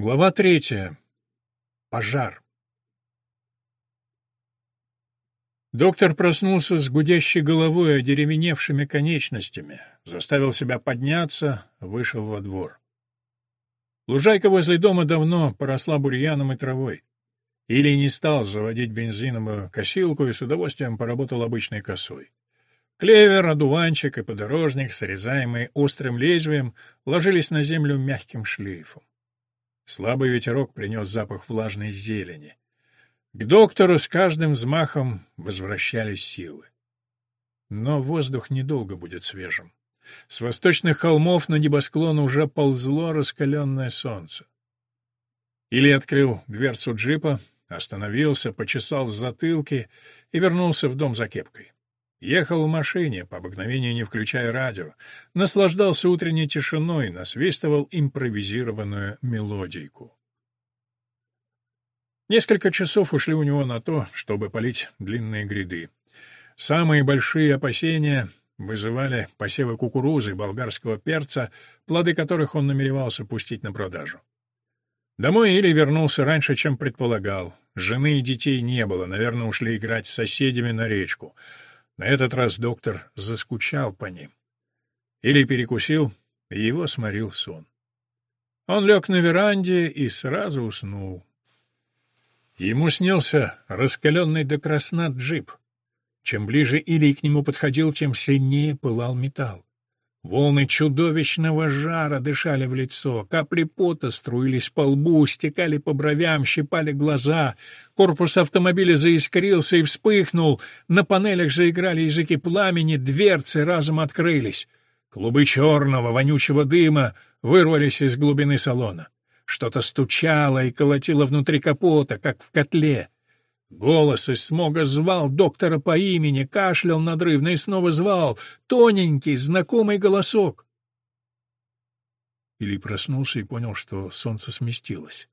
Глава третья. Пожар. Доктор проснулся с гудящей головой одеревеневшими конечностями, заставил себя подняться, вышел во двор. Лужайка возле дома давно поросла бурьяном и травой. Или не стал заводить бензиновую косилку и с удовольствием поработал обычной косой. Клевер, одуванчик и подорожник, срезаемые острым лезвием, ложились на землю мягким шлейфом. Слабый ветерок принес запах влажной зелени. К доктору с каждым взмахом возвращались силы. Но воздух недолго будет свежим. С восточных холмов на небосклон уже ползло раскаленное солнце. Или открыл дверцу джипа, остановился, почесал в затылке и вернулся в дом за кепкой. Ехал в машине, по обыкновению не включая радио, наслаждался утренней тишиной, насвистывал импровизированную мелодийку. Несколько часов ушли у него на то, чтобы полить длинные гряды. Самые большие опасения вызывали посевы кукурузы болгарского перца, плоды которых он намеревался пустить на продажу. Домой Или вернулся раньше, чем предполагал. Жены и детей не было, наверное, ушли играть с соседями на речку — на этот раз доктор заскучал по ним. Или перекусил, и его сморил сон. Он лег на веранде и сразу уснул. Ему снился раскаленный до красна джип. Чем ближе Илий к нему подходил, тем сильнее пылал металл. Волны чудовищного жара дышали в лицо, капли пота струились по лбу, стекали по бровям, щипали глаза. Корпус автомобиля заискрился и вспыхнул, на панелях заиграли языки пламени, дверцы разом открылись. Клубы черного, вонючего дыма вырвались из глубины салона. Что-то стучало и колотило внутри капота, как в котле. Голос из смога звал доктора по имени, кашлял надрывно и снова звал. Тоненький, знакомый голосок. Или проснулся и понял, что солнце сместилось.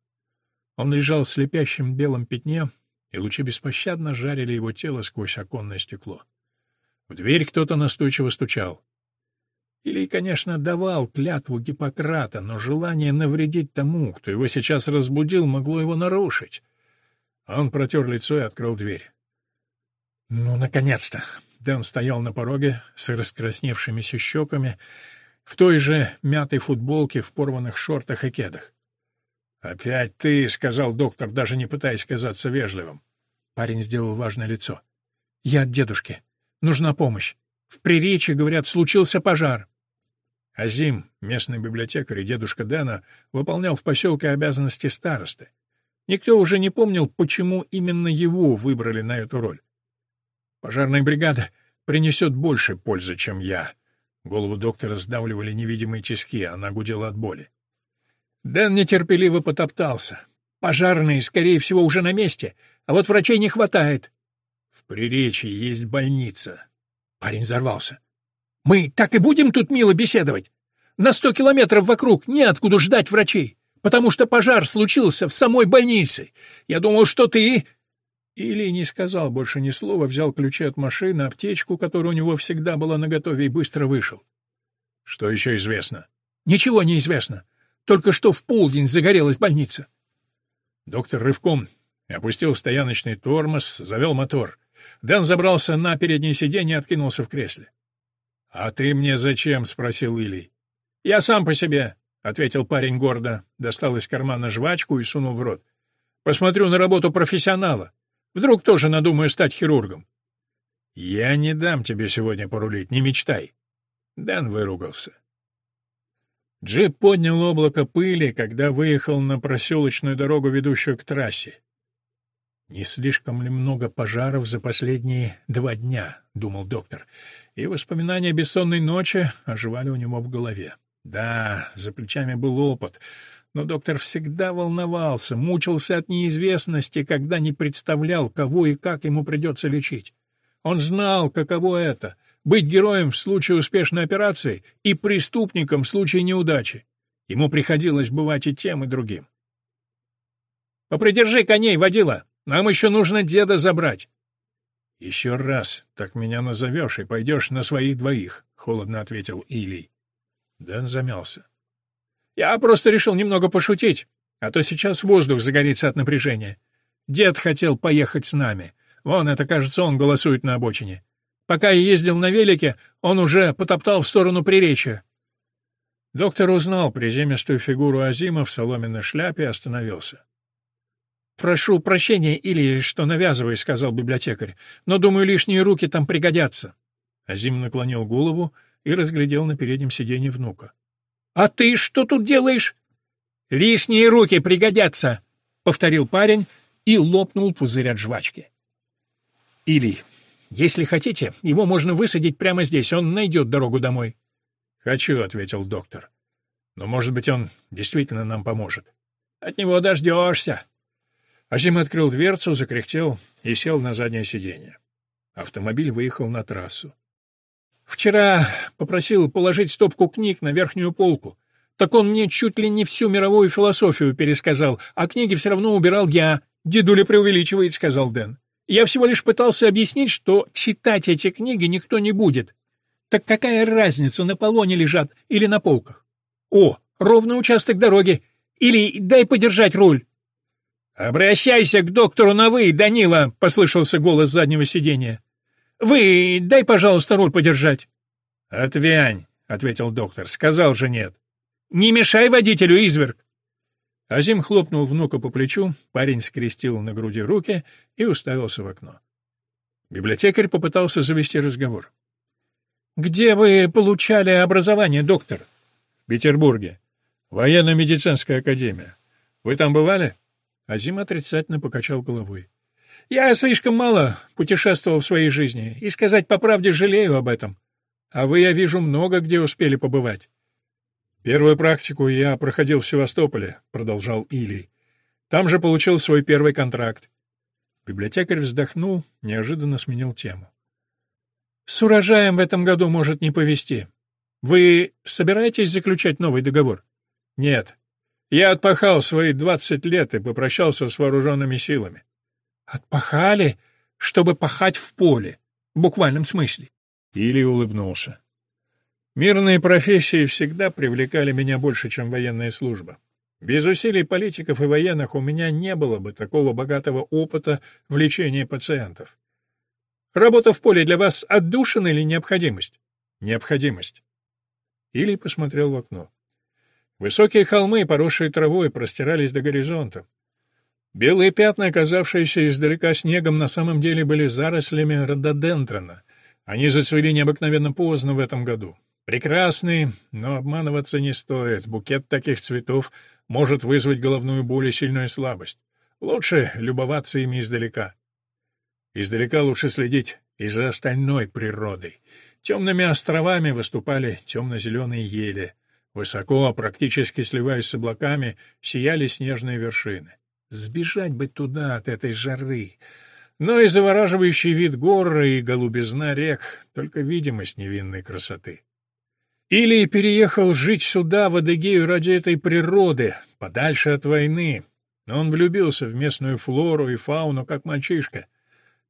Он лежал в слепящем белом пятне, и лучи беспощадно жарили его тело сквозь оконное стекло. В дверь кто-то настойчиво стучал. Или, конечно, давал клятву Гиппократа, но желание навредить тому, кто его сейчас разбудил, могло его нарушить. Он протер лицо и открыл дверь. «Ну, наконец-то!» Дэн стоял на пороге с раскрасневшимися щеками, в той же мятой футболке, в порванных шортах и кедах. «Опять ты», — сказал доктор, даже не пытаясь казаться вежливым. Парень сделал важное лицо. «Я от дедушки. Нужна помощь. В Приречье, говорят, случился пожар». Азим, местный библиотекарь и дедушка Дэна, выполнял в поселке обязанности старосты. Никто уже не помнил, почему именно его выбрали на эту роль. «Пожарная бригада принесет больше пользы, чем я». Голову доктора сдавливали невидимые тиски, она гудела от боли. Дэн нетерпеливо потоптался. «Пожарные, скорее всего, уже на месте, а вот врачей не хватает». «В Приречье есть больница». Парень взорвался. «Мы так и будем тут мило беседовать? На сто километров вокруг неоткуда ждать врачей потому что пожар случился в самой больнице. Я думал, что ты...» Или не сказал больше ни слова, взял ключи от машины, аптечку, которая у него всегда была наготове, и быстро вышел. «Что еще известно?» «Ничего не известно. Только что в полдень загорелась больница». Доктор рывком опустил стояночный тормоз, завел мотор. Дэн забрался на переднее сиденье и откинулся в кресле. «А ты мне зачем?» — спросил Илий. «Я сам по себе. — ответил парень гордо, достал из кармана жвачку и сунул в рот. — Посмотрю на работу профессионала. Вдруг тоже надумаю стать хирургом. — Я не дам тебе сегодня порулить, не мечтай. Дэн выругался. Джип поднял облако пыли, когда выехал на проселочную дорогу, ведущую к трассе. «Не слишком ли много пожаров за последние два дня?» — думал доктор, и воспоминания бессонной ночи оживали у него в голове. Да, за плечами был опыт, но доктор всегда волновался, мучился от неизвестности, когда не представлял, кого и как ему придется лечить. Он знал, каково это — быть героем в случае успешной операции и преступником в случае неудачи. Ему приходилось бывать и тем, и другим. «Попридержи коней, водила! Нам еще нужно деда забрать!» «Еще раз так меня назовешь и пойдешь на своих двоих», — холодно ответил Илий. Дэн замялся. «Я просто решил немного пошутить. а то сейчас воздух загорится от напряжения. Дед хотел поехать с нами. Вон, это, кажется, он голосует на обочине. Пока я ездил на велике, он уже потоптал в сторону приречья. Доктор узнал приземистую фигуру Азима в соломенной шляпе и остановился. «Прошу прощения, или что навязываю», — сказал библиотекарь, «но, думаю, лишние руки там пригодятся». Азим наклонил голову и разглядел на переднем сиденье внука. «А ты что тут делаешь?» «Лишние руки пригодятся», — повторил парень и лопнул пузырь от жвачки. «Или, если хотите, его можно высадить прямо здесь, он найдет дорогу домой». «Хочу», — ответил доктор. «Но, может быть, он действительно нам поможет». «От него дождешься». Азим открыл дверцу, закряхтел и сел на заднее сиденье. Автомобиль выехал на трассу. «Вчера попросил положить стопку книг на верхнюю полку. Так он мне чуть ли не всю мировую философию пересказал, а книги все равно убирал я. Дедуля преувеличивает», — сказал Дэн. «Я всего лишь пытался объяснить, что читать эти книги никто не будет. Так какая разница, на полу они лежат или на полках? О, ровный участок дороги. Или дай подержать руль. «Обращайся к доктору на «вы», Данила!» — послышался голос заднего сиденья. «Вы, дай, пожалуйста, руль подержать». «Отвянь», — ответил доктор. «Сказал же нет». «Не мешай водителю, изверг!» Азим хлопнул внука по плечу, парень скрестил на груди руки и уставился в окно. Библиотекарь попытался завести разговор. «Где вы получали образование, доктор?» «В Петербурге. Военно-медицинская академия. Вы там бывали?» Азим отрицательно покачал головой. «Я слишком мало путешествовал в своей жизни, и, сказать по правде, жалею об этом. А вы, я вижу, много где успели побывать». «Первую практику я проходил в Севастополе», — продолжал Илий. «Там же получил свой первый контракт». Библиотекарь вздохнул, неожиданно сменил тему. С урожаем в этом году может не повезти. Вы собираетесь заключать новый договор? Нет. Я отпахал свои двадцать лет и попрощался с вооруженными силами. Отпахали, чтобы пахать в поле, в буквальном смысле. Или улыбнулся. Мирные профессии всегда привлекали меня больше, чем военная служба. Без усилий политиков и военных у меня не было бы такого богатого опыта в лечении пациентов. Работа в поле для вас отдушина или необходимость? Необходимость. Или посмотрел в окно. Высокие холмы, поросшие травой, простирались до горизонта. Белые пятна, оказавшиеся издалека снегом, на самом деле были зарослями рододендрона. Они зацвели необыкновенно поздно в этом году. Прекрасные, но обманываться не стоит. Букет таких цветов может вызвать головную боль и сильную слабость. Лучше любоваться ими издалека. Издалека лучше следить и за остальной природой. Темными островами выступали темно-зеленые ели. Высоко, практически сливаясь с облаками, сияли снежные вершины. Сбежать бы туда от этой жары. Но и завораживающий вид гор и голубизна рек — только видимость невинной красоты. Или переехал жить сюда, в Адыгею, ради этой природы, подальше от войны. Но он влюбился в местную флору и фауну, как мальчишка.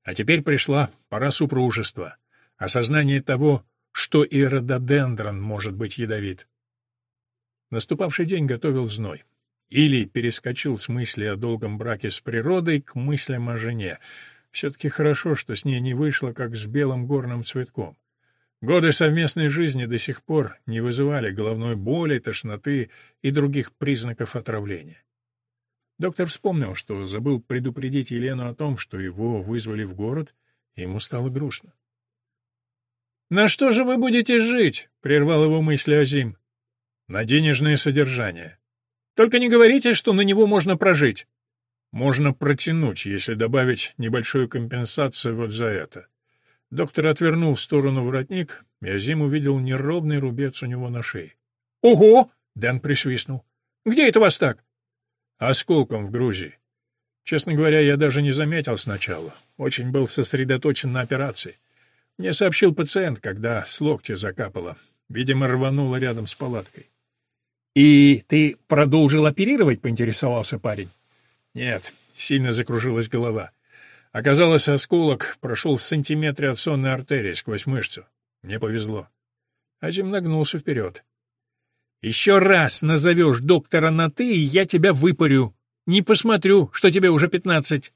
А теперь пришла пора супружества, осознание того, что и рододендрон может быть ядовит. Наступавший день готовил зной. Или перескочил с мысли о долгом браке с природой к мыслям о жене. Все-таки хорошо, что с ней не вышло, как с белым горным цветком. Годы совместной жизни до сих пор не вызывали головной боли, тошноты и других признаков отравления. Доктор вспомнил, что забыл предупредить Елену о том, что его вызвали в город, и ему стало грустно. «На что же вы будете жить?» — прервал его мысли Азим. «На денежное содержание. Только не говорите, что на него можно прожить. Можно протянуть, если добавить небольшую компенсацию вот за это». Доктор отвернул в сторону воротник, и Азим увидел неровный рубец у него на шее. «Ого!» — Дэн присвистнул. «Где это вас так?» Осколком в Грузии. Честно говоря, я даже не заметил сначала. Очень был сосредоточен на операции. Мне сообщил пациент, когда с локтя закапало. Видимо, рвануло рядом с палаткой. «И ты продолжил оперировать?» — поинтересовался парень. «Нет, сильно закружилась голова. Оказалось, осколок прошел в сантиметре от сонной артерии сквозь мышцу. Мне повезло». Азим нагнулся вперед. Еще раз назовешь доктора на «ты», и я тебя выпарю. Не посмотрю, что тебе уже пятнадцать.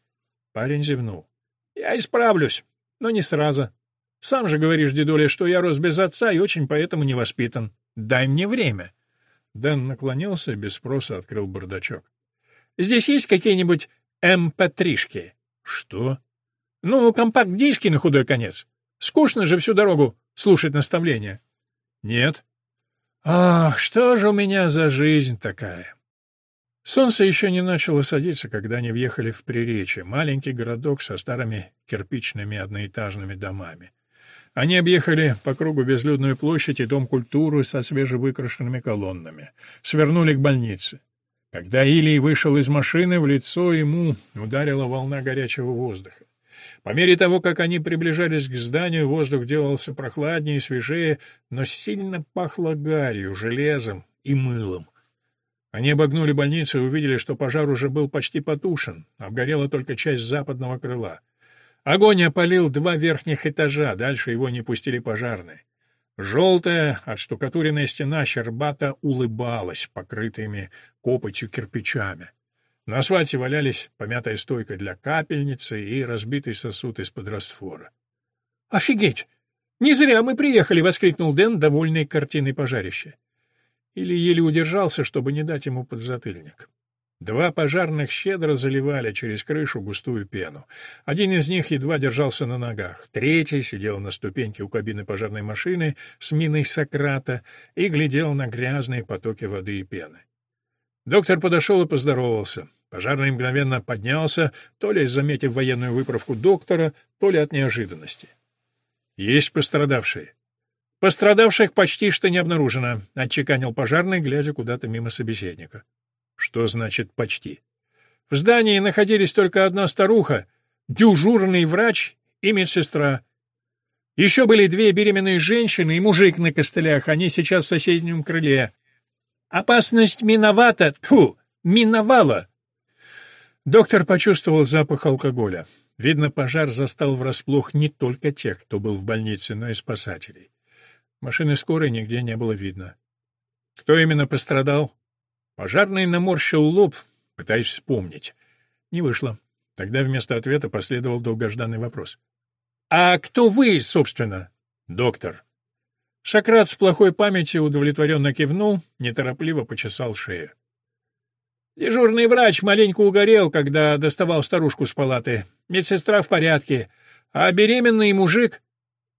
Парень зевнул. Я исправлюсь, но не сразу. Сам же говоришь, дедуля, что я рос без отца и очень поэтому не воспитан. Дай мне время. Дэн наклонился и без спроса открыл бардачок. Здесь есть какие-нибудь МП-тришки? Эм что? Ну, компакт-диски на худой конец. Скучно же всю дорогу слушать наставления. Нет. Ах, что же у меня за жизнь такая? Солнце еще не начало садиться, когда они въехали в Приречье, маленький городок со старыми кирпичными одноэтажными домами. Они объехали по кругу безлюдную площадь и дом культуры со свежевыкрашенными колоннами. Свернули к больнице. Когда Илий вышел из машины, в лицо ему ударила волна горячего воздуха. По мере того, как они приближались к зданию, воздух делался прохладнее и свежее, но сильно пахло гарью, железом и мылом. Они обогнули больницу и увидели, что пожар уже был почти потушен, обгорела только часть западного крыла. Огонь опалил два верхних этажа, дальше его не пустили пожарные. Желтая, отштукатуренная стена щербата улыбалась покрытыми копотью кирпичами. На асфальте валялись помятая стойка для капельницы и разбитый сосуд из-под раствора. «Офигеть! Не зря мы приехали!» — воскликнул Дэн, довольный картиной пожарища. Или еле удержался, чтобы не дать ему подзатыльник. Два пожарных щедро заливали через крышу густую пену. Один из них едва держался на ногах, третий сидел на ступеньке у кабины пожарной машины с миной Сократа и глядел на грязные потоки воды и пены. Доктор подошел и поздоровался. Пожарный мгновенно поднялся, то ли заметив военную выправку доктора, то ли от неожиданности. «Есть пострадавшие?» «Пострадавших почти что не обнаружено», — отчеканил пожарный, глядя куда-то мимо собеседника. «Что значит «почти»?» «В здании находились только одна старуха, дежурный врач и медсестра. Еще были две беременные женщины и мужик на костылях, они сейчас в соседнем крыле. Опасность миновата, тьфу, миновала. Доктор почувствовал запах алкоголя. Видно, пожар застал врасплох не только тех, кто был в больнице, но и спасателей. Машины скорой нигде не было видно. Кто именно пострадал? Пожарный наморщил лоб, пытаясь вспомнить. Не вышло. Тогда вместо ответа последовал долгожданный вопрос. «А кто вы, собственно?» «Доктор». Шакрат с плохой памятью удовлетворенно кивнул, неторопливо почесал шею. Дежурный врач маленько угорел, когда доставал старушку с палаты. Медсестра в порядке. А беременный мужик...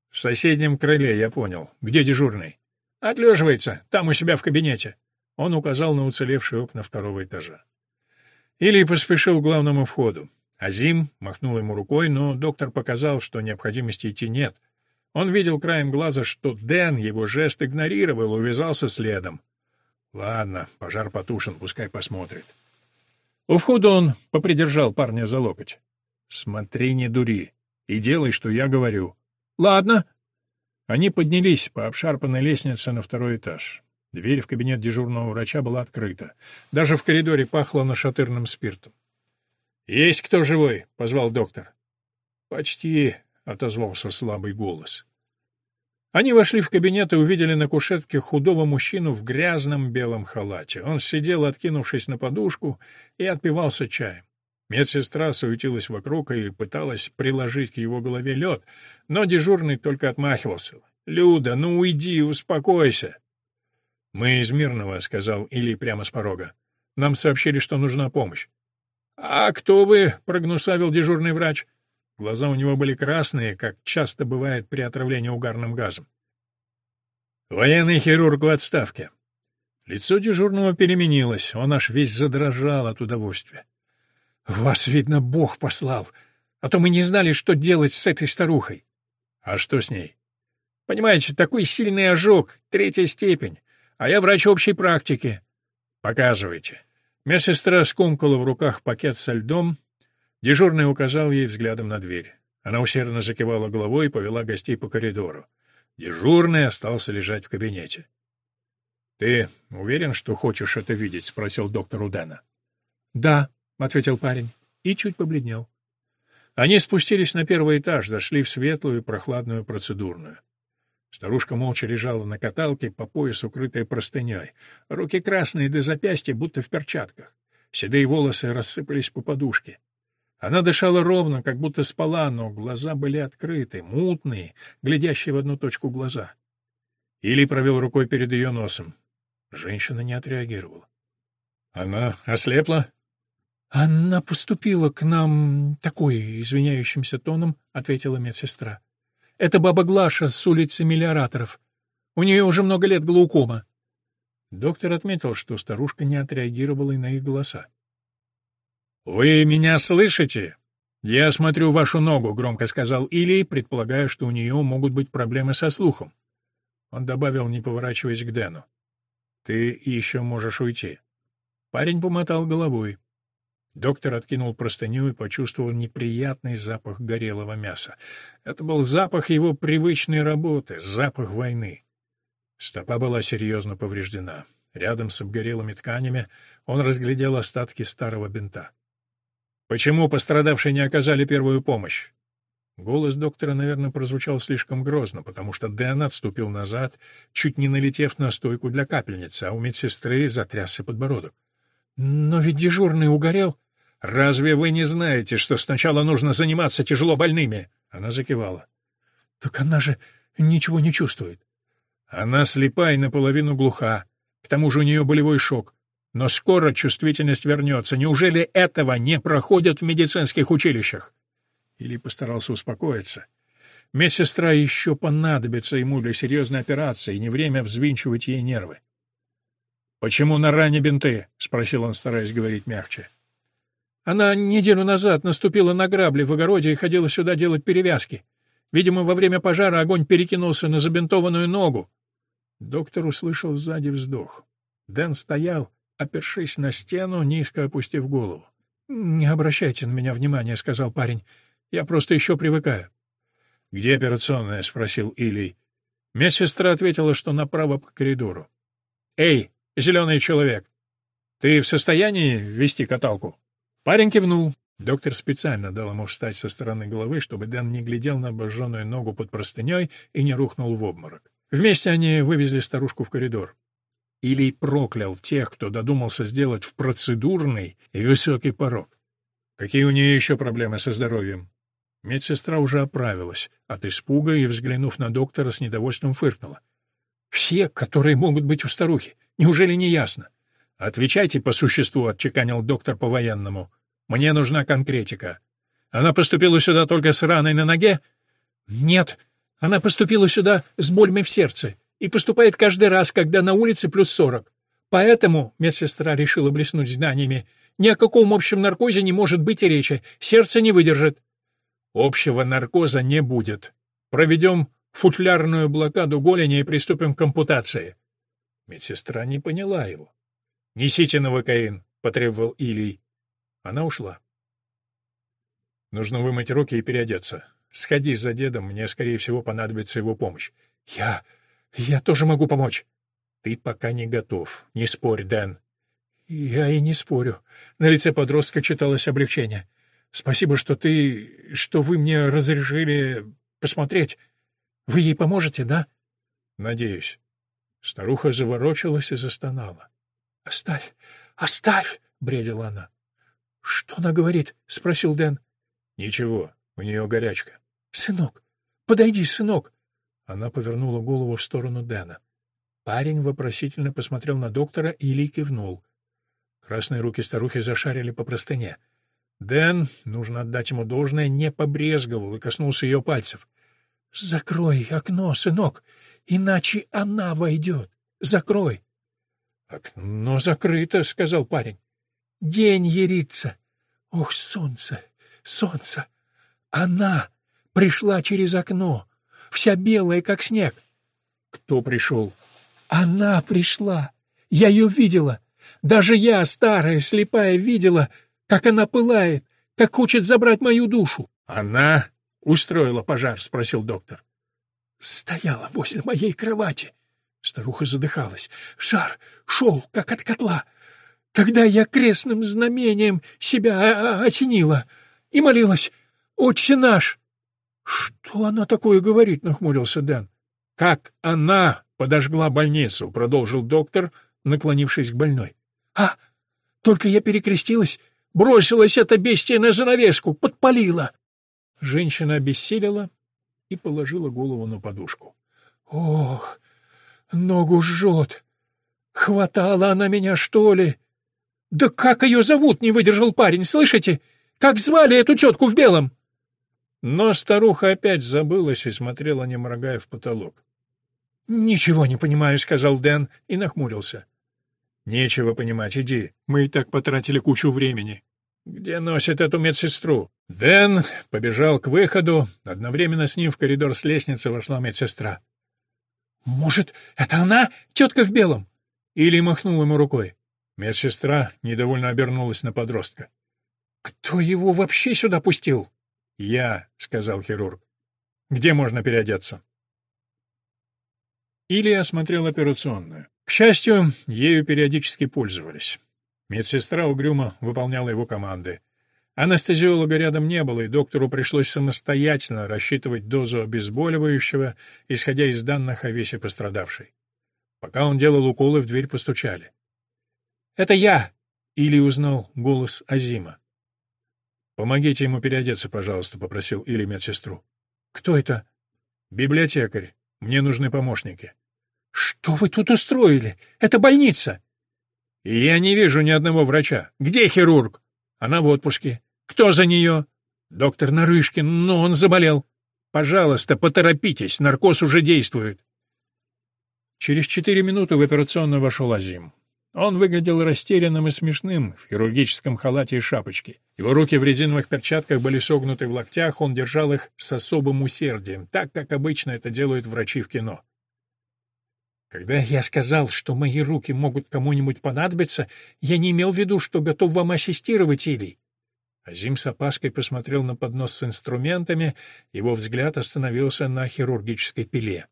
В соседнем крыле, я понял. Где дежурный? Отлеживается, там у себя в кабинете. Он указал на уцелевшие окна второго этажа. Или поспешил к главному входу. Азим махнул ему рукой, но доктор показал, что необходимости идти нет. Он видел краем глаза, что Дэн его жест игнорировал, увязался следом. Ладно, пожар потушен, пускай посмотрит. У входа он попридержал парня за локоть. Смотри, не дури, и делай, что я говорю. Ладно. Они поднялись по обшарпанной лестнице на второй этаж. Дверь в кабинет дежурного врача была открыта. Даже в коридоре пахло нашатырным спиртом. «Есть кто живой?» — позвал доктор. «Почти», — отозвался слабый голос. Они вошли в кабинет и увидели на кушетке худого мужчину в грязном белом халате. Он сидел, откинувшись на подушку, и отпивался чаем. Медсестра суетилась вокруг и пыталась приложить к его голове лед, но дежурный только отмахивался. «Люда, ну уйди, успокойся!» «Мы из Мирного», — сказал Или прямо с порога. «Нам сообщили, что нужна помощь». «А кто вы?» — прогнусавил дежурный врач. Глаза у него были красные, как часто бывает при отравлении угарным газом. «Военный хирург в отставке». Лицо дежурного переменилось, он аж весь задрожал от удовольствия. «Вас, видно, Бог послал, а то мы не знали, что делать с этой старухой». «А что с ней?» «Понимаете, такой сильный ожог, третья степень, а я врач общей практики». «Показывайте». Медсестра скомкала в руках пакет со льдом, Дежурный указал ей взглядом на дверь. Она усердно закивала головой и повела гостей по коридору. Дежурный остался лежать в кабинете. — Ты уверен, что хочешь это видеть? — спросил доктор Удена. — Да, — ответил парень и чуть побледнел. Они спустились на первый этаж, зашли в светлую и прохладную процедурную. Старушка молча лежала на каталке, по пояс укрытая простыней. Руки красные до запястья, будто в перчатках. Седые волосы рассыпались по подушке. Она дышала ровно, как будто спала, но глаза были открыты, мутные, глядящие в одну точку глаза. Или провел рукой перед ее носом. Женщина не отреагировала. Она ослепла? Она поступила к нам такой извиняющимся тоном, ответила медсестра. Это баба Глаша с улицы Миллиораторов. У нее уже много лет глаукома. Доктор отметил, что старушка не отреагировала и на их голоса. «Вы меня слышите?» «Я смотрю вашу ногу», — громко сказал Илий, предполагая, что у нее могут быть проблемы со слухом. Он добавил, не поворачиваясь к Дэну. «Ты еще можешь уйти». Парень помотал головой. Доктор откинул простыню и почувствовал неприятный запах горелого мяса. Это был запах его привычной работы, запах войны. Стопа была серьезно повреждена. Рядом с обгорелыми тканями он разглядел остатки старого бинта. «Почему пострадавшие не оказали первую помощь?» Голос доктора, наверное, прозвучал слишком грозно, потому что Дэн отступил назад, чуть не налетев на стойку для капельницы, а у медсестры затрясся подбородок. «Но ведь дежурный угорел». «Разве вы не знаете, что сначала нужно заниматься тяжело больными?» Она закивала. «Так она же ничего не чувствует». «Она слепа и наполовину глуха. К тому же у нее болевой шок. Но скоро чувствительность вернется. Неужели этого не проходят в медицинских училищах?» Или постарался успокоиться. Медсестра еще понадобится ему для серьезной операции, и не время взвинчивать ей нервы. «Почему на ране бинты?» — спросил он, стараясь говорить мягче. «Она неделю назад наступила на грабли в огороде и ходила сюда делать перевязки. Видимо, во время пожара огонь перекинулся на забинтованную ногу». Доктор услышал сзади вздох. Дэн стоял, опершись на стену, низко опустив голову. «Не обращайте на меня внимания», — сказал парень. «Я просто еще привыкаю». «Где операционная?» — спросил Илий. Медсестра ответила, что направо по коридору. «Эй, зеленый человек. Ты в состоянии вести каталку? Парень кивнул. Доктор специально дал ему встать со стороны головы, чтобы Дэн не глядел на обожженную ногу под простыней и не рухнул в обморок. Вместе они вывезли старушку в коридор. Или проклял тех, кто додумался сделать в процедурный и высокий порог. Какие у нее еще проблемы со здоровьем? Медсестра уже оправилась от испуга и, взглянув на доктора, с недовольством фыркнула. «Все, которые могут быть у старухи. Неужели не ясно? Отвечайте по существу, отчеканил доктор по-военному. Мне нужна конкретика. Она поступила сюда только с раной на ноге? Нет, она поступила сюда с болями в сердце и поступает каждый раз, когда на улице плюс сорок. Поэтому, медсестра решила блеснуть знаниями, ни о каком общем наркозе не может быть и речи, сердце не выдержит. Общего наркоза не будет. Проведем футлярную блокаду голени и приступим к ампутации. Медсестра не поняла его. «Несите новокаин», — потребовал Илий. Она ушла. «Нужно вымыть руки и переодеться. Сходи за дедом, мне, скорее всего, понадобится его помощь». «Я... я тоже могу помочь». «Ты пока не готов. Не спорь, Дэн». «Я и не спорю». На лице подростка читалось облегчение. «Спасибо, что ты... что вы мне разрешили посмотреть. Вы ей поможете, да?» «Надеюсь». Старуха заворочилась и застонала. — Оставь, оставь! — бредила она. — Что она говорит? — спросил Дэн. — Ничего, у нее горячка. — Сынок, подойди, сынок! Она повернула голову в сторону Дэна. Парень вопросительно посмотрел на доктора и Ли кивнул. Красные руки старухи зашарили по простыне. Дэн, нужно отдать ему должное, не побрезговал и коснулся ее пальцев. — Закрой окно, сынок, иначе она войдет. Закрой. — Окно закрыто, — сказал парень. — День ерится. Ох, солнце, солнце. Она пришла через окно, вся белая, как снег. — Кто пришел? — Она пришла. Я ее видела. Даже я, старая, слепая, видела, как она пылает, как хочет забрать мою душу. — Она устроила пожар? — спросил доктор стояла возле моей кровати. Старуха задыхалась. Шар шел, как от котла. Тогда я крестным знамением себя осенила и молилась. «Отче наш!» «Что она такое говорит?» — нахмурился Дэн. как она подожгла больницу, продолжил доктор, наклонившись к больной. А, только я перекрестилась, бросилась эта бестия на занавеску, подпалила. Женщина обессилела и положила голову на подушку. Ох, ногу жжет. Хватала она меня, что ли? Да как ее зовут, не выдержал парень, слышите? Как звали эту тетку в белом? Но старуха опять забылась и смотрела, не моргая, в потолок. «Ничего не понимаю», — сказал Дэн и нахмурился. «Нечего понимать, иди. Мы и так потратили кучу времени. Где носит эту медсестру?» Дэн побежал к выходу. Одновременно с ним в коридор с лестницы вошла медсестра. «Может, это она, тетка в белом?» Или махнул ему рукой. Медсестра недовольно обернулась на подростка. «Кто его вообще сюда пустил?» «Я», — сказал хирург. «Где можно переодеться?» Или осмотрел операционную. К счастью, ею периодически пользовались. Медсестра угрюмо выполняла его команды. Анестезиолога рядом не было, и доктору пришлось самостоятельно рассчитывать дозу обезболивающего, исходя из данных о весе пострадавшей. Пока он делал уколы, в дверь постучали. «Это я!» — Или узнал голос Азима. «Помогите ему переодеться, пожалуйста», — попросил Или медсестру. «Кто это?» «Библиотекарь. Мне нужны помощники». «Что вы тут устроили? Это больница!» «И я не вижу ни одного врача. Где хирург?» «Она в отпуске. Кто за нее?» «Доктор Нарышкин, но он заболел. Пожалуйста, поторопитесь, наркоз уже действует». Через четыре минуты в операционную вошел Азим. Он выглядел растерянным и смешным в хирургическом халате и шапочке. Его руки в резиновых перчатках были согнуты в локтях, он держал их с особым усердием, так, как обычно это делают врачи в кино. Когда я сказал, что мои руки могут кому-нибудь понадобиться, я не имел в виду, что готов вам ассистировать, Илий. Азим с опаской посмотрел на поднос с инструментами, его взгляд остановился на хирургической пиле.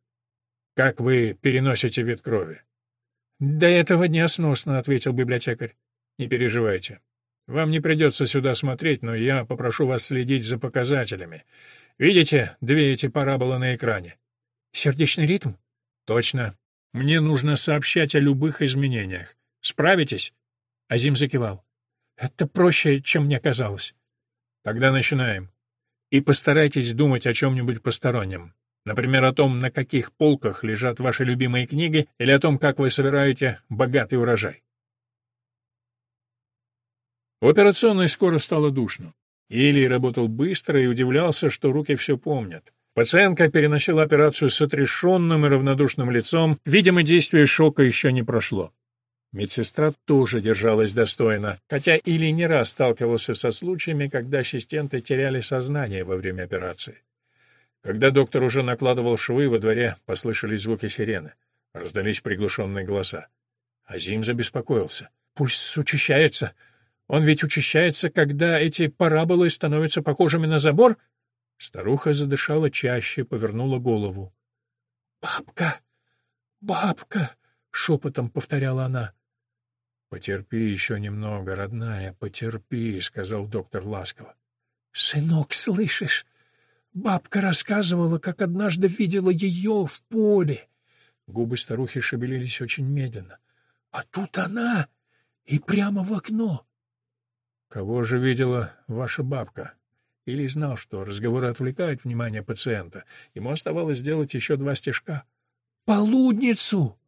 «Как вы переносите вид крови?» «До этого дня сносно», — ответил библиотекарь. «Не переживайте. Вам не придется сюда смотреть, но я попрошу вас следить за показателями. Видите две эти параболы на экране?» «Сердечный ритм?» «Точно. Мне нужно сообщать о любых изменениях. Справитесь?» Азим закивал. «Это проще, чем мне казалось». «Тогда начинаем. И постарайтесь думать о чем-нибудь постороннем. Например, о том, на каких полках лежат ваши любимые книги, или о том, как вы собираете богатый урожай. В операционной скоро стало душно. Илий работал быстро и удивлялся, что руки все помнят. Пациентка переносила операцию с отрешенным и равнодушным лицом, видимо, действие шока еще не прошло. Медсестра тоже держалась достойно, хотя Или не раз сталкивался со случаями, когда ассистенты теряли сознание во время операции. Когда доктор уже накладывал швы, во дворе послышались звуки сирены. Раздались приглушенные голоса. Азим забеспокоился. «Пульс учащается. Он ведь учащается, когда эти параболы становятся похожими на забор?» Старуха задышала чаще, повернула голову. «Бабка! Бабка!» — шепотом повторяла она. «Потерпи еще немного, родная, потерпи», — сказал доктор ласково. «Сынок, слышишь? Бабка рассказывала, как однажды видела ее в поле. Губы старухи шевелились очень медленно. А тут она и прямо в окно. Кого же видела ваша бабка? Или знал, что разговоры отвлекают внимание пациента. Ему оставалось сделать еще два стежка. «Полудницу!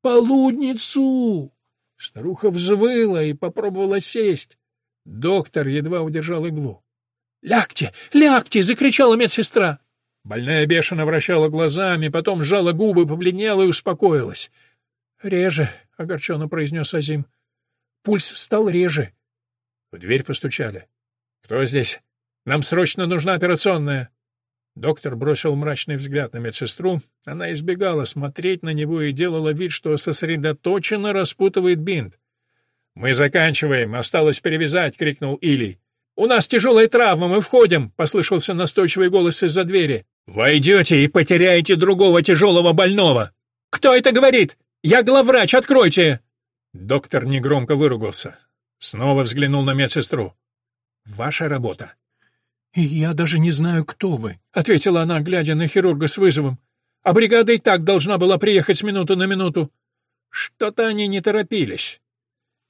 Полудницу!» Старуха взвыла и попробовала сесть. Доктор едва удержал иглу. «Лягте! Лягте!» — закричала медсестра. Больная бешено вращала глазами, потом сжала губы, побледнела и успокоилась. «Реже», — огорченно произнес Азим. «Пульс стал реже». В дверь постучали. «Кто здесь? Нам срочно нужна операционная». Доктор бросил мрачный взгляд на медсестру. Она избегала смотреть на него и делала вид, что сосредоточенно распутывает бинт. «Мы заканчиваем, осталось перевязать!» — крикнул Илий. «У нас тяжелая травма, мы входим!» — послышался настойчивый голос из-за двери. «Войдете и потеряете другого тяжелого больного!» «Кто это говорит? Я главврач, откройте!» Доктор негромко выругался. Снова взглянул на медсестру. «Ваша работа». «И я даже не знаю, кто вы», — ответила она, глядя на хирурга с вызовом. А бригада и так должна была приехать с минуты на минуту. Что-то они не торопились.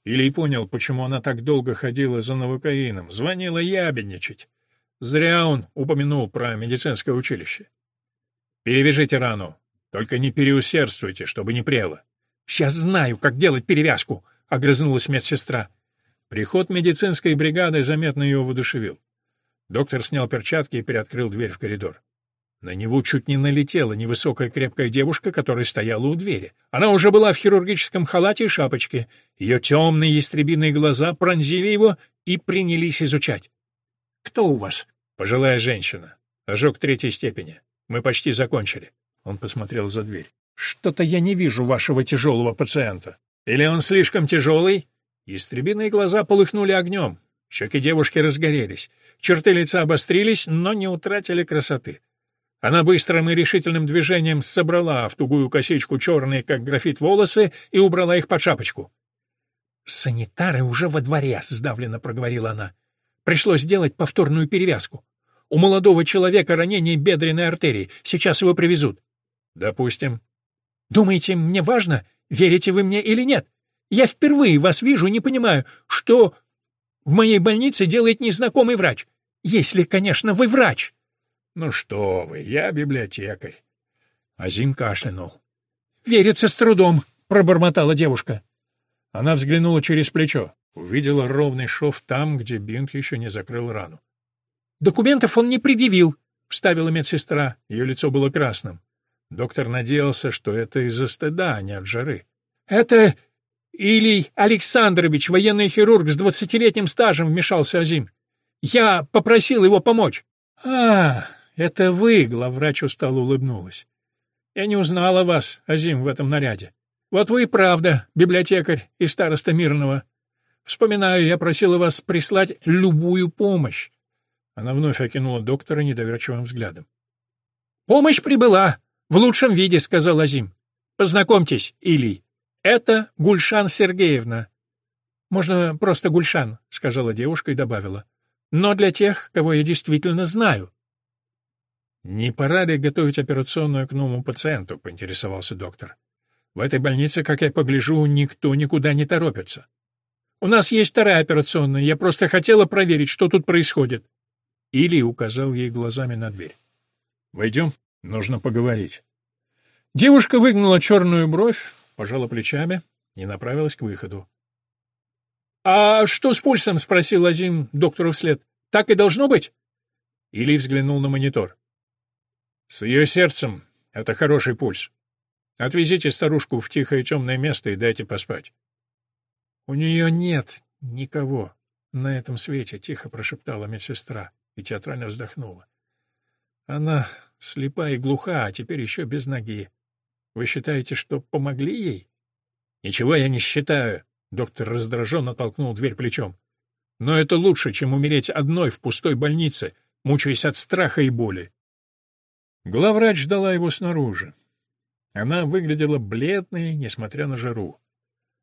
Или понял, почему она так долго ходила за новокаином, звонила ябедничать. Зря он упомянул про медицинское училище. Перевяжите рану, только не переусердствуйте, чтобы не прело. Сейчас знаю, как делать перевязку, огрызнулась медсестра. Приход медицинской бригады заметно ее воодушевил. Доктор снял перчатки и приоткрыл дверь в коридор. На него чуть не налетела невысокая крепкая девушка, которая стояла у двери. Она уже была в хирургическом халате и шапочке. Ее темные ястребиные глаза пронзили его и принялись изучать. «Кто у вас?» «Пожилая женщина. Ожог третьей степени. Мы почти закончили». Он посмотрел за дверь. «Что-то я не вижу вашего тяжелого пациента». «Или он слишком тяжелый?» Ястребиные глаза полыхнули огнем. Щеки девушки разгорелись. Черты лица обострились, но не утратили красоты. Она быстрым и решительным движением собрала в тугую косичку черные, как графит, волосы и убрала их под шапочку. «Санитары уже во дворе», — сдавленно проговорила она. «Пришлось сделать повторную перевязку. У молодого человека ранение бедренной артерии. Сейчас его привезут». «Допустим». «Думаете, мне важно, верите вы мне или нет? Я впервые вас вижу не понимаю, что в моей больнице делает незнакомый врач. Если, конечно, вы врач». «Ну что вы, я библиотекарь». Азим кашлянул. «Верится с трудом», — пробормотала девушка. Она взглянула через плечо, увидела ровный шов там, где бинт еще не закрыл рану. «Документов он не предъявил», — вставила медсестра. Ее лицо было красным. Доктор надеялся, что это из-за стыда, а не от жары. «Это Илий Александрович, военный хирург с двадцатилетним стажем», — вмешался Азим. «Я попросил его помочь». «А, это вы», — главврач устало улыбнулась. «Я не узнала вас, Азим, в этом наряде. Вот вы и правда библиотекарь и староста Мирного. Вспоминаю, я просила вас прислать любую помощь». Она вновь окинула доктора недоверчивым взглядом. «Помощь прибыла, в лучшем виде», — сказал Азим. «Познакомьтесь, Илий. Это Гульшан Сергеевна». «Можно просто Гульшан», — сказала девушка и добавила. «Но для тех, кого я действительно знаю». «Не пора ли готовить операционную к новому пациенту?» — поинтересовался доктор. «В этой больнице, как я погляжу, никто никуда не торопится». «У нас есть вторая операционная. Я просто хотела проверить, что тут происходит». Или указал ей глазами на дверь. «Войдем, нужно поговорить». Девушка выгнула черную бровь, пожала плечами и направилась к выходу. «А что с пульсом?» — спросил Азим доктору вслед. «Так и должно быть?» Или взглянул на монитор. С ее сердцем это хороший пульс. Отвезите старушку в тихое темное место и дайте поспать. — У нее нет никого на этом свете, — тихо прошептала медсестра и театрально вздохнула. Она слепа и глуха, а теперь еще без ноги. Вы считаете, что помогли ей? — Ничего я не считаю, — доктор раздраженно толкнул дверь плечом. — Но это лучше, чем умереть одной в пустой больнице, мучаясь от страха и боли. Главврач ждала его снаружи. Она выглядела бледной, несмотря на жару.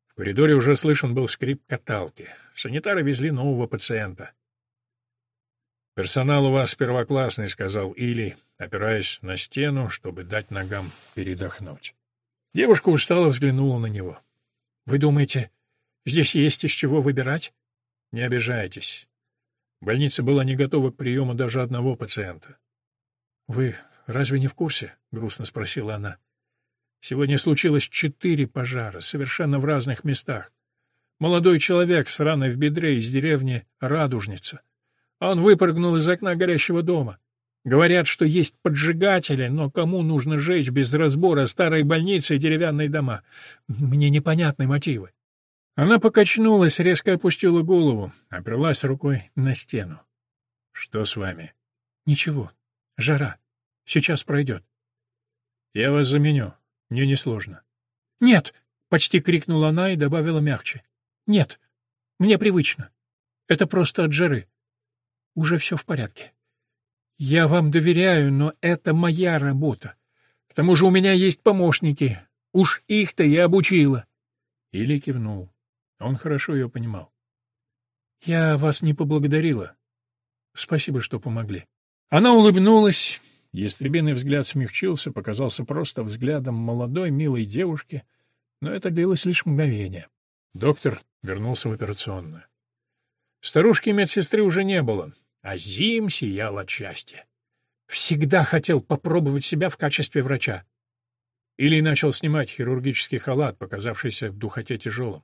В коридоре уже слышен был скрип каталки. Санитары везли нового пациента. «Персонал у вас первоклассный», — сказал Или, опираясь на стену, чтобы дать ногам передохнуть. Девушка устало взглянула на него. «Вы думаете, здесь есть из чего выбирать?» «Не обижайтесь. Больница была не готова к приему даже одного пациента». «Вы разве не в курсе?» — грустно спросила она. «Сегодня случилось четыре пожара, совершенно в разных местах. Молодой человек с раной в бедре из деревни Радужница. Он выпрыгнул из окна горящего дома. Говорят, что есть поджигатели, но кому нужно жечь без разбора старые больницы и деревянные дома? Мне непонятны мотивы. Она покачнулась, резко опустила голову, оперлась рукой на стену. — Что с вами? — Ничего. Жара. Сейчас пройдет. — Я вас заменю. Мне несложно. — Нет! — почти крикнула она и добавила мягче. — Нет. Мне привычно. Это просто от жары. Уже все в порядке. Я вам доверяю, но это моя работа. К тому же у меня есть помощники. Уж их-то я обучила. Или кивнул. Он хорошо ее понимал. Я вас не поблагодарила. Спасибо, что помогли. Она улыбнулась ястребиный взгляд смягчился, показался просто взглядом молодой, милой девушки, но это длилось лишь мгновение. Доктор вернулся в операционную. Старушки-медсестры уже не было, а Зим сиял от счастья. Всегда хотел попробовать себя в качестве врача. Или начал снимать хирургический халат, показавшийся в духоте тяжелым.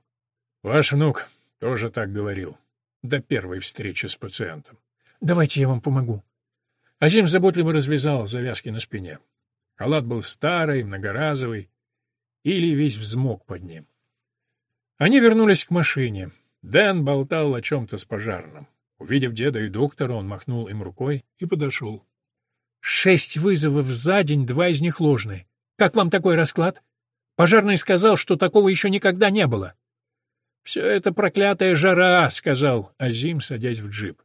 Ваш внук тоже так говорил. До первой встречи с пациентом. Давайте я вам помогу. Азим заботливо развязал завязки на спине. Халат был старый, многоразовый, или весь взмок под ним. Они вернулись к машине. Дэн болтал о чем-то с пожарным. Увидев деда и доктора, он махнул им рукой и подошел. «Шесть вызовов за день, два из них ложные. Как вам такой расклад? Пожарный сказал, что такого еще никогда не было». «Все это проклятая жара», — сказал Азим, садясь в джип.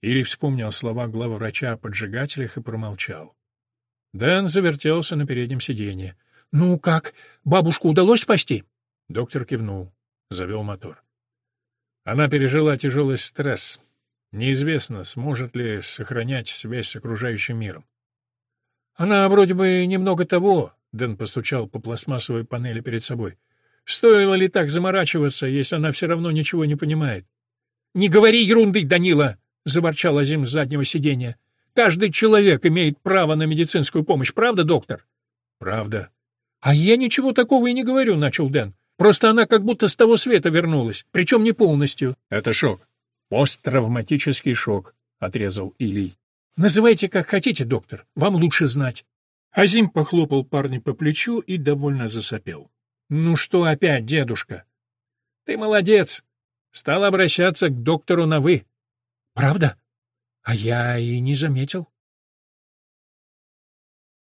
Или вспомнил слова главврача о поджигателях и промолчал. Дэн завертелся на переднем сиденье. «Ну как, бабушку удалось спасти?» Доктор кивнул, завел мотор. Она пережила тяжелый стресс. Неизвестно, сможет ли сохранять связь с окружающим миром. Она вроде бы немного того, Дэн постучал по пластмассовой панели перед собой. Стоило ли так заморачиваться, если она все равно ничего не понимает? Не говори ерунды, Данила, заворчал Азим с заднего сиденья. Каждый человек имеет право на медицинскую помощь, правда, доктор? Правда. А я ничего такого и не говорю, начал Дэн. Просто она как будто с того света вернулась, причем не полностью. Это шок. Посттравматический шок, отрезал Илий. Называйте как хотите, доктор, вам лучше знать. Азим похлопал парня по плечу и довольно засопел. Ну что опять, дедушка? Ты молодец. Стал обращаться к доктору на «вы». Правда? А я и не заметил.